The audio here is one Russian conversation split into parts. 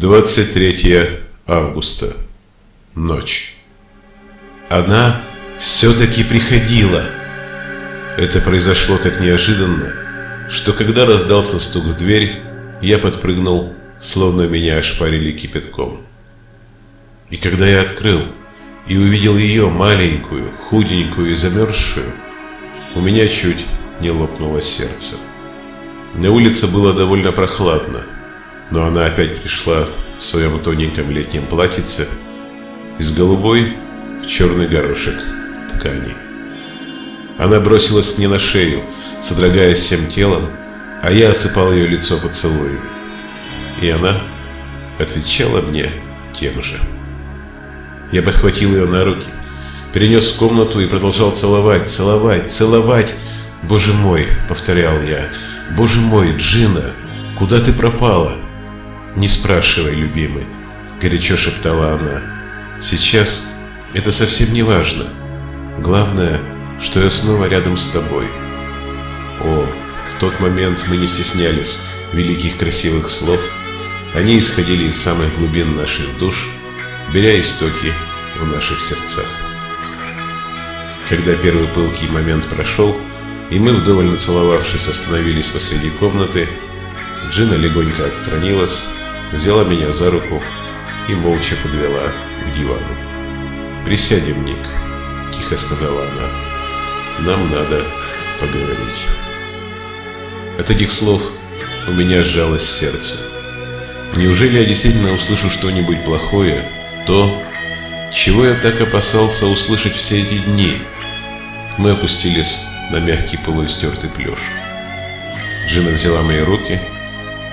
23 августа. Ночь. Она все-таки приходила. Это произошло так неожиданно, что когда раздался стук в дверь, я подпрыгнул, словно меня ошпарили кипятком. И когда я открыл и увидел ее маленькую, худенькую и замерзшую, у меня чуть не лопнуло сердце. На улице было довольно прохладно, но она опять пришла в своем тоненьком летнем платьице из голубой в черный горошек ткани. Она бросилась мне на шею, содрогаясь всем телом, а я осыпал ее лицо поцелуями. И она отвечала мне тем же. Я подхватил ее на руки, перенес в комнату и продолжал целовать, целовать, целовать. «Боже мой!» — повторял я. «Боже мой, Джина, куда ты пропала?» «Не спрашивай, любимый», — горячо шептала она. «Сейчас это совсем не важно. Главное, что я снова рядом с тобой». О, в тот момент мы не стеснялись великих красивых слов. Они исходили из самых глубин наших душ, беря истоки в наших сердцах. Когда первый пылкий момент прошел, и мы, вдоволь нацеловавшись, остановились посреди комнаты, Джина легонько отстранилась, взяла меня за руку и молча подвела к дивану. «Присядем, Ник», — тихо сказала она. «Нам надо поговорить». От этих слов у меня сжалось сердце. Неужели я действительно услышу что-нибудь плохое, то, чего я так опасался услышать все эти дни? Мы опустились на мягкий полуистертый плеж. Джина взяла мои руки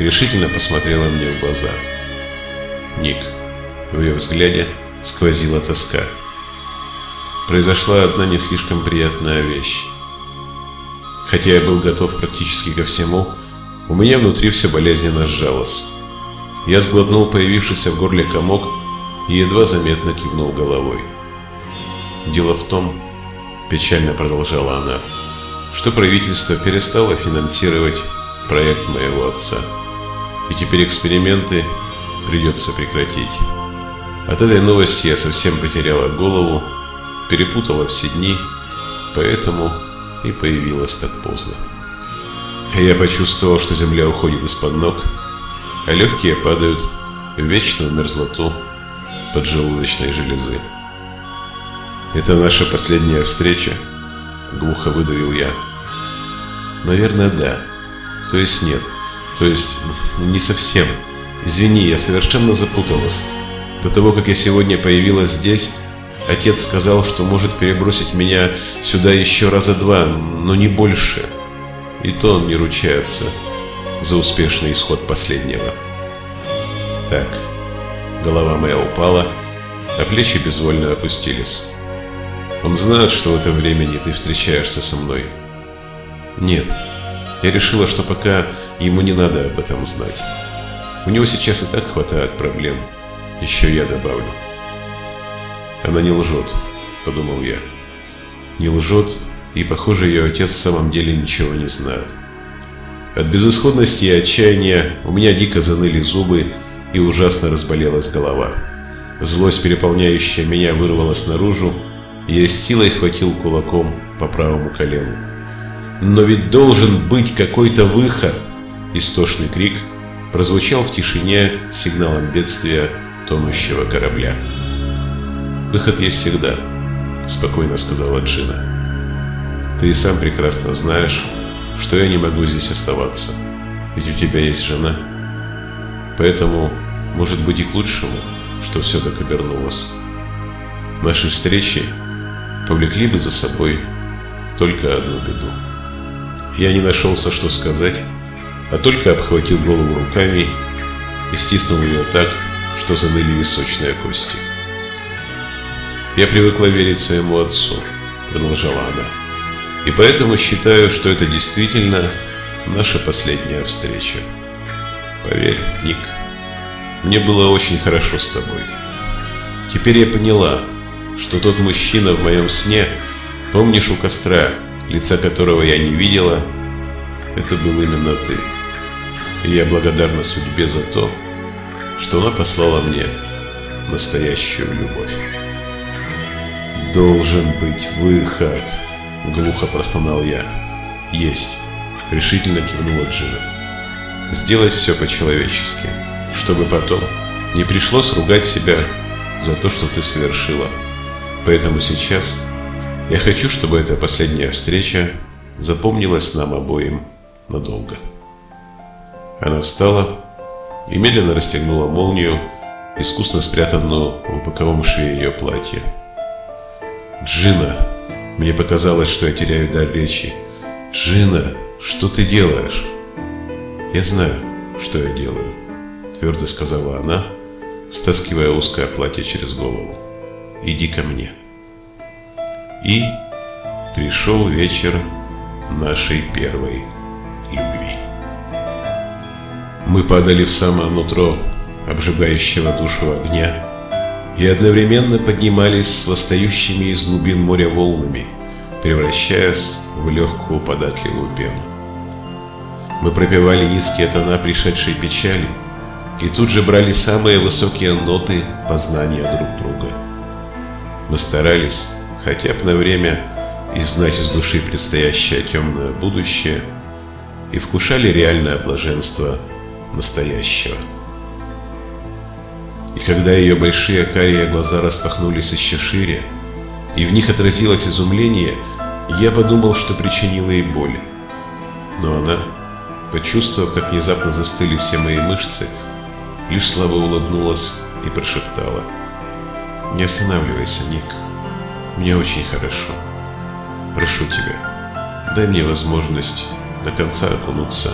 решительно посмотрела мне в глаза. Ник. В ее взгляде сквозила тоска. Произошла одна не слишком приятная вещь. Хотя я был готов практически ко всему, у меня внутри все болезненно сжалось. Я сглотнул появившийся в горле комок и едва заметно кивнул головой. Дело в том, печально продолжала она, что правительство перестало финансировать проект моего отца и теперь эксперименты придется прекратить. От этой новости я совсем потеряла голову, перепутала все дни, поэтому и появилась так поздно. Я почувствовал, что земля уходит из-под ног, а легкие падают в вечную мерзлоту поджелудочной железы. «Это наша последняя встреча?» — глухо выдавил я. «Наверное, да. То есть нет. То есть, не совсем. Извини, я совершенно запуталась. До того, как я сегодня появилась здесь, отец сказал, что может перебросить меня сюда еще раза два, но не больше. И то он не ручается за успешный исход последнего. Так, голова моя упала, а плечи безвольно опустились. Он знает, что в это времени ты встречаешься со мной? Нет. Я решила, что пока ему не надо об этом знать. У него сейчас и так хватает проблем. Еще я добавлю. Она не лжет, подумал я. Не лжет, и, похоже, ее отец в самом деле ничего не знает. От безысходности и отчаяния у меня дико заныли зубы и ужасно разболелась голова. Злость, переполняющая меня, вырвалась наружу, и я с силой хватил кулаком по правому колену. Но ведь должен быть какой-то выход. Истошный крик прозвучал в тишине сигналом бедствия тонущего корабля. «Выход есть всегда», — спокойно сказала Джина. «Ты и сам прекрасно знаешь, что я не могу здесь оставаться, ведь у тебя есть жена. Поэтому, может быть и к лучшему, что все так обернулось. Наши встречи повлекли бы за собой только одну беду». Я не нашелся, что сказать, а только обхватил голову руками и стиснул ее так, что заныли височные кости. «Я привыкла верить своему отцу», — продолжала она, — «и поэтому считаю, что это действительно наша последняя встреча. Поверь, Ник, мне было очень хорошо с тобой. Теперь я поняла, что тот мужчина в моем сне, помнишь у костра, лица которого я не видела, это был именно ты. И я благодарна судьбе за то, что она послала мне настоящую любовь. «Должен быть выход!» — глухо простонал я. «Есть!» — решительно кивнула Джина. «Сделать все по-человечески, чтобы потом не пришлось ругать себя за то, что ты совершила. Поэтому сейчас я хочу, чтобы эта последняя встреча запомнилась нам обоим надолго». Она встала и медленно расстегнула молнию, искусно спрятанную в боковом шве ее платья. «Джина!» Мне показалось, что я теряю дар речи. «Джина, что ты делаешь?» «Я знаю, что я делаю», — твердо сказала она, стаскивая узкое платье через голову. «Иди ко мне». И пришел вечер нашей первой. Мы падали в самое нутро обжигающего душу огня и одновременно поднимались с восстающими из глубин моря волнами, превращаясь в легкую податливую пену. Мы пропевали низкие тона пришедшей печали и тут же брали самые высокие ноты познания друг друга. Мы старались, хотя бы на время, изгнать из души предстоящее темное будущее и вкушали реальное блаженство настоящего. И когда ее большие карие глаза распахнулись еще шире, и в них отразилось изумление, я подумал, что причинила ей боль. Но она, почувствовав, как внезапно застыли все мои мышцы, лишь слабо улыбнулась и прошептала. «Не останавливайся, Ник. Мне очень хорошо. Прошу тебя, дай мне возможность до конца окунуться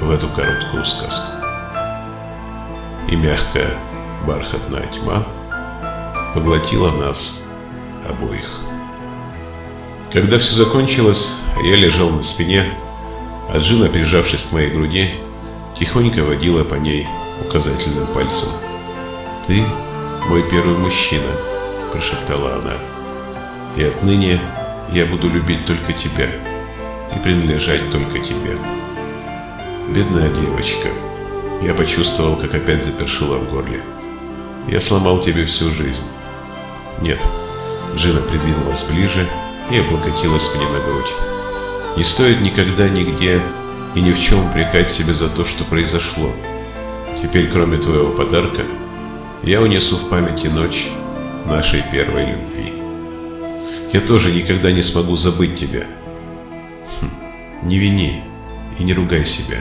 в эту короткую сказку. И мягкая бархатная тьма поглотила нас обоих. Когда все закончилось, я лежал на спине, а Джина, прижавшись к моей груди, тихонько водила по ней указательным пальцем. «Ты мой первый мужчина», – прошептала она, – «и отныне я буду любить только тебя и принадлежать только тебе». Бедная девочка. Я почувствовал, как опять запершило в горле. Я сломал тебе всю жизнь. Нет. Джина придвинулась ближе и облокотилась мне на грудь. Не стоит никогда нигде и ни в чем упрекать себя за то, что произошло. Теперь, кроме твоего подарка, я унесу в памяти ночь нашей первой любви. Я тоже никогда не смогу забыть тебя. Хм, не вини и не ругай себя.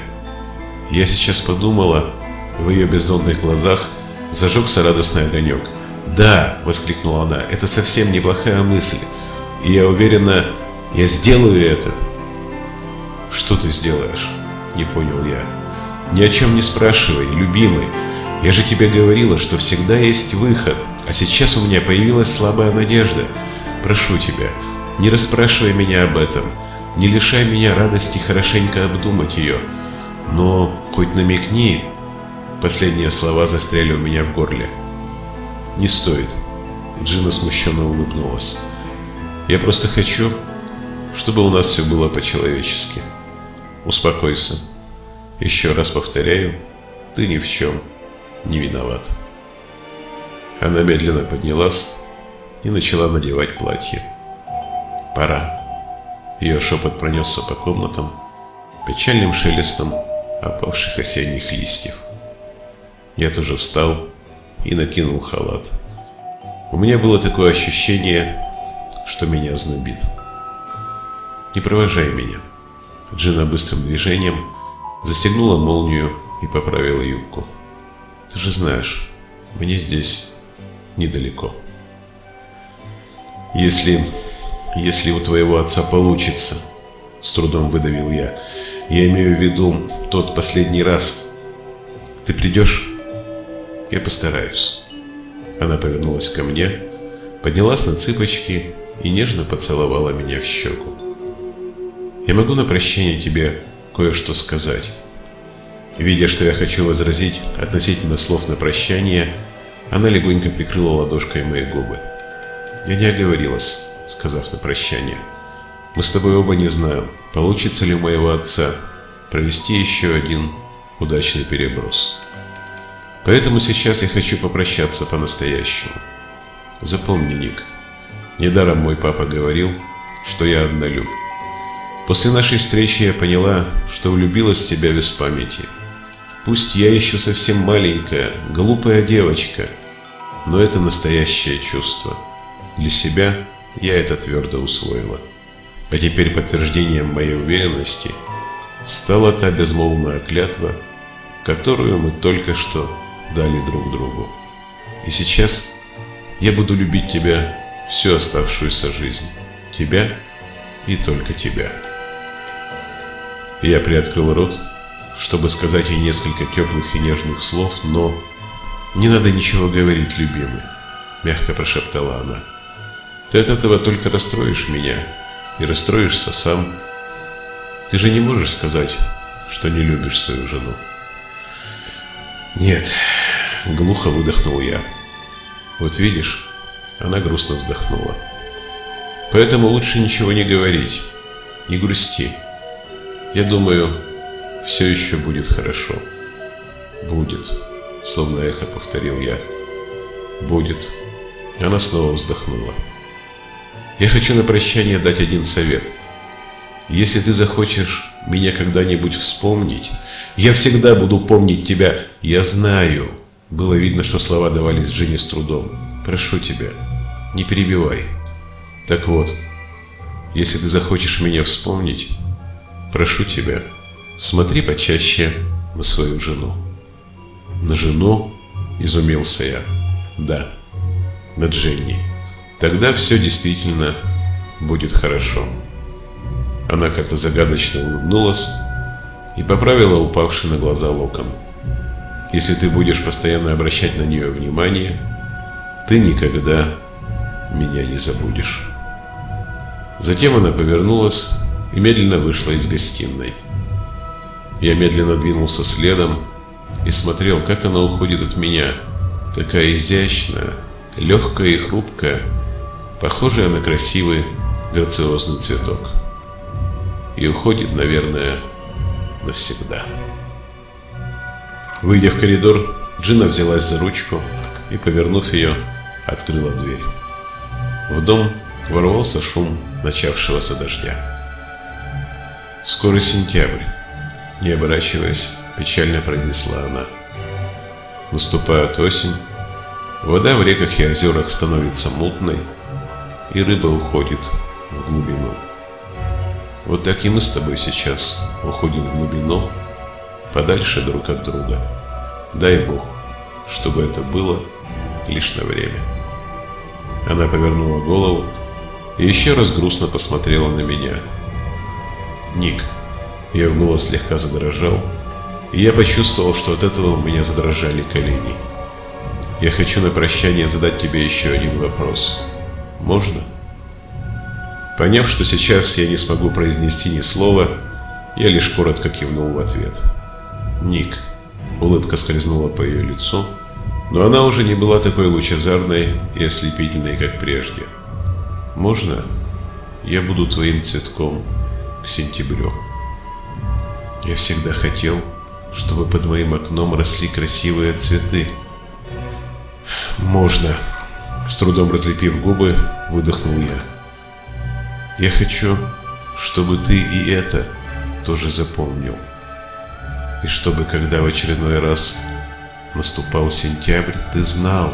Я сейчас подумала, в ее бездонных глазах зажегся радостный огонек. «Да!» — воскликнула она. «Это совсем неплохая мысль. И я уверена, я сделаю это». «Что ты сделаешь?» — не понял я. «Ни о чем не спрашивай, любимый. Я же тебе говорила, что всегда есть выход, а сейчас у меня появилась слабая надежда. Прошу тебя, не расспрашивай меня об этом, не лишай меня радости хорошенько обдумать ее. Но хоть намекни, Последние слова застряли у меня в горле. «Не стоит». Джина смущенно улыбнулась. «Я просто хочу, чтобы у нас все было по-человечески. Успокойся. Еще раз повторяю, ты ни в чем не виноват». Она медленно поднялась и начала надевать платье. «Пора». Ее шепот пронесся по комнатам печальным шелестом опавших осенних листьев. Я тоже встал и накинул халат. У меня было такое ощущение, что меня знобит. «Не провожай меня». Джина быстрым движением застегнула молнию и поправила юбку. «Ты же знаешь, мне здесь недалеко». «Если... если у твоего отца получится», — с трудом выдавил я, — «я имею в виду тот последний раз. Ты придешь?» Я постараюсь. Она повернулась ко мне, поднялась на цыпочки и нежно поцеловала меня в щеку. Я могу на прощение тебе кое-что сказать. Видя, что я хочу возразить относительно слов на прощание, она легонько прикрыла ладошкой мои губы. Я не оговорилась, сказав на прощание. Мы с тобой оба не знаем, получится ли у моего отца провести еще один удачный переброс. Поэтому сейчас я хочу попрощаться по-настоящему. Запомни, Ник, недаром мой папа говорил, что я однолюб. После нашей встречи я поняла, что влюбилась в тебя без памяти. Пусть я еще совсем маленькая, глупая девочка, но это настоящее чувство. Для себя я это твердо усвоила. А теперь подтверждением моей уверенности стала та безмолвная клятва, которую мы только что дали друг другу. И сейчас я буду любить тебя всю оставшуюся жизнь. Тебя и только тебя. Я приоткрыл рот, чтобы сказать ей несколько теплых и нежных слов, но... «Не надо ничего говорить, любимый», — мягко прошептала она. «Ты от этого только расстроишь меня и расстроишься сам. Ты же не можешь сказать, что не любишь свою жену». «Нет», — глухо выдохнул я. «Вот видишь», — она грустно вздохнула. «Поэтому лучше ничего не говорить, не грусти. Я думаю, все еще будет хорошо. Будет, словно эхо повторил я. Будет. Она снова вздохнула. Я хочу на прощание дать один совет. Если ты захочешь меня когда-нибудь вспомнить, я всегда буду помнить тебя. Я знаю. Было видно, что слова давались Джинни с трудом. Прошу тебя, не перебивай. Так вот, если ты захочешь меня вспомнить, Прошу тебя, смотри почаще на свою жену. На жену? Изумился я. Да, на Дженни. Тогда все действительно будет хорошо. Она как-то загадочно улыбнулась и поправила упавший на глаза локон. Если ты будешь постоянно обращать на нее внимание, ты никогда меня не забудешь. Затем она повернулась и медленно вышла из гостиной. Я медленно двинулся следом и смотрел, как она уходит от меня, такая изящная, легкая и хрупкая, похожая на красивый грациозный цветок. И уходит, наверное, навсегда. Выйдя в коридор, Джина взялась за ручку и, повернув ее, открыла дверь. В дом ворвался шум начавшегося дождя. «Скоро сентябрь», — не оборачиваясь, печально произнесла она. Наступает осень, вода в реках и озерах становится мутной, и рыба уходит в глубину. Вот так и мы с тобой сейчас уходим в глубину, подальше друг от друга. Дай Бог, чтобы это было лишь на время. Она повернула голову и еще раз грустно посмотрела на меня – Ник. Ее голос слегка задрожал, и я почувствовал, что от этого у меня задрожали колени. Я хочу на прощание задать тебе еще один вопрос. Можно? Поняв, что сейчас я не смогу произнести ни слова, я лишь коротко кивнул в ответ. Ник. Улыбка скользнула по ее лицу, но она уже не была такой лучезарной и ослепительной, как прежде. Можно? Я буду твоим цветком, к сентябрю. Я всегда хотел, чтобы под моим окном росли красивые цветы. Можно, с трудом разлепив губы, выдохнул я. Я хочу, чтобы ты и это тоже запомнил. И чтобы, когда в очередной раз наступал сентябрь, ты знал,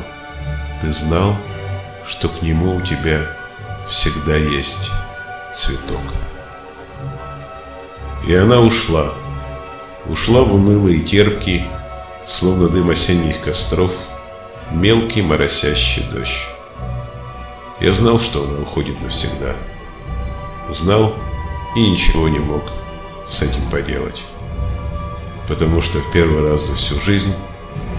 ты знал, что к нему у тебя всегда есть цветок. И она ушла. Ушла в унылый и терпкий, словно дым осенних костров, мелкий моросящий дождь. Я знал, что она уходит навсегда. Знал и ничего не мог с этим поделать. Потому что в первый раз за всю жизнь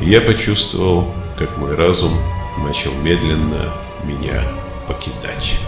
я почувствовал, как мой разум начал медленно меня покидать.